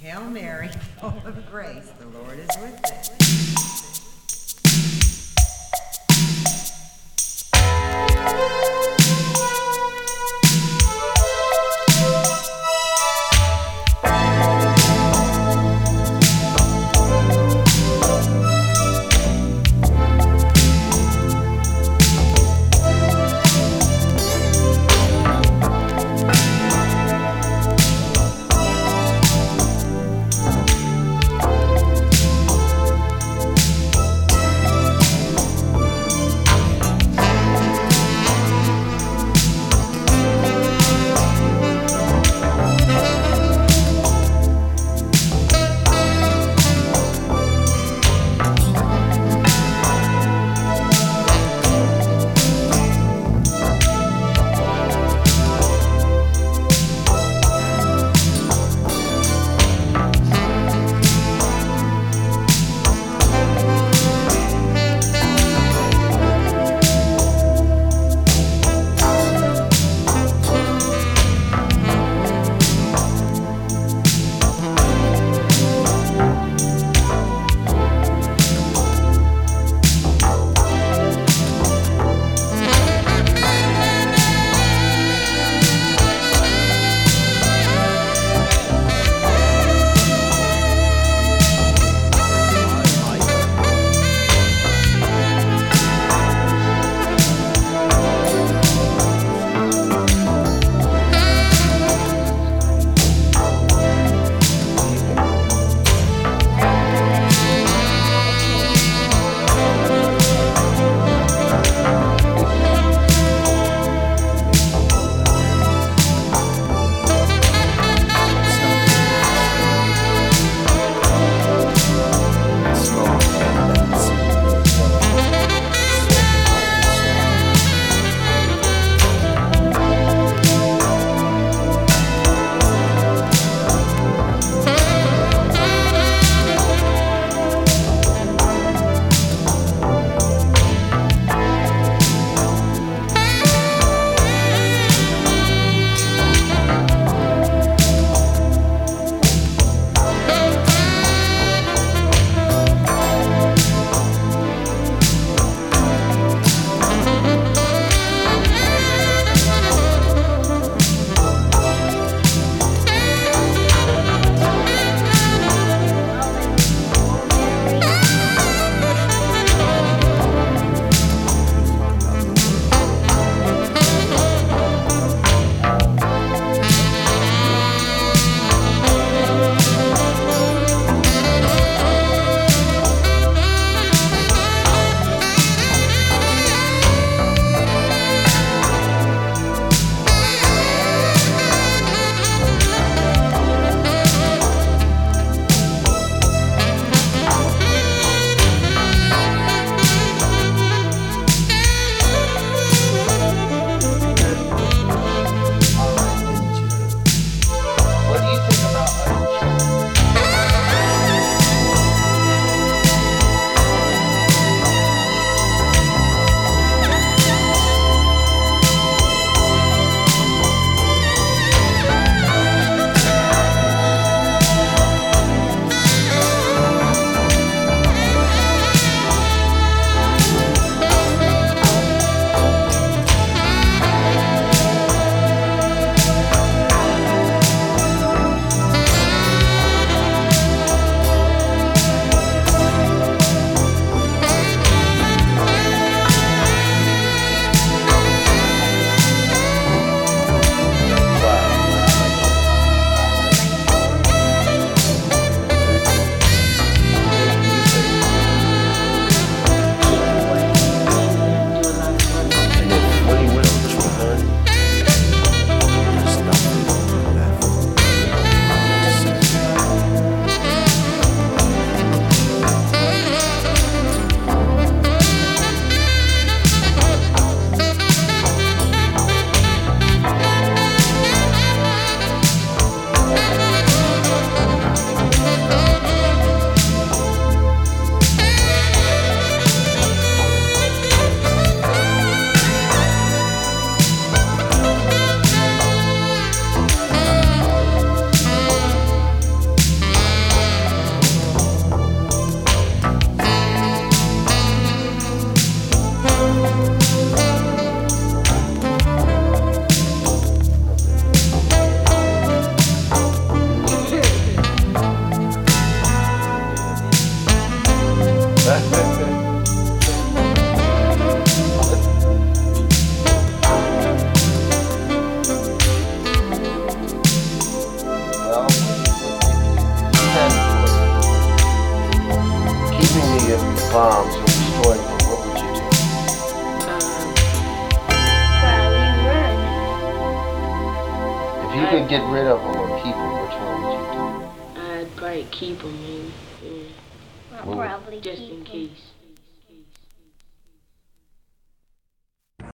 Hail Mary, full of grace, the Lord is with thee. Bombs or destroy them, what would you do? Um, Probably run. If you could get rid of them or keep them, which one would you do? I'd probably keep them in, I'll Well, probably just keep in 'em. case.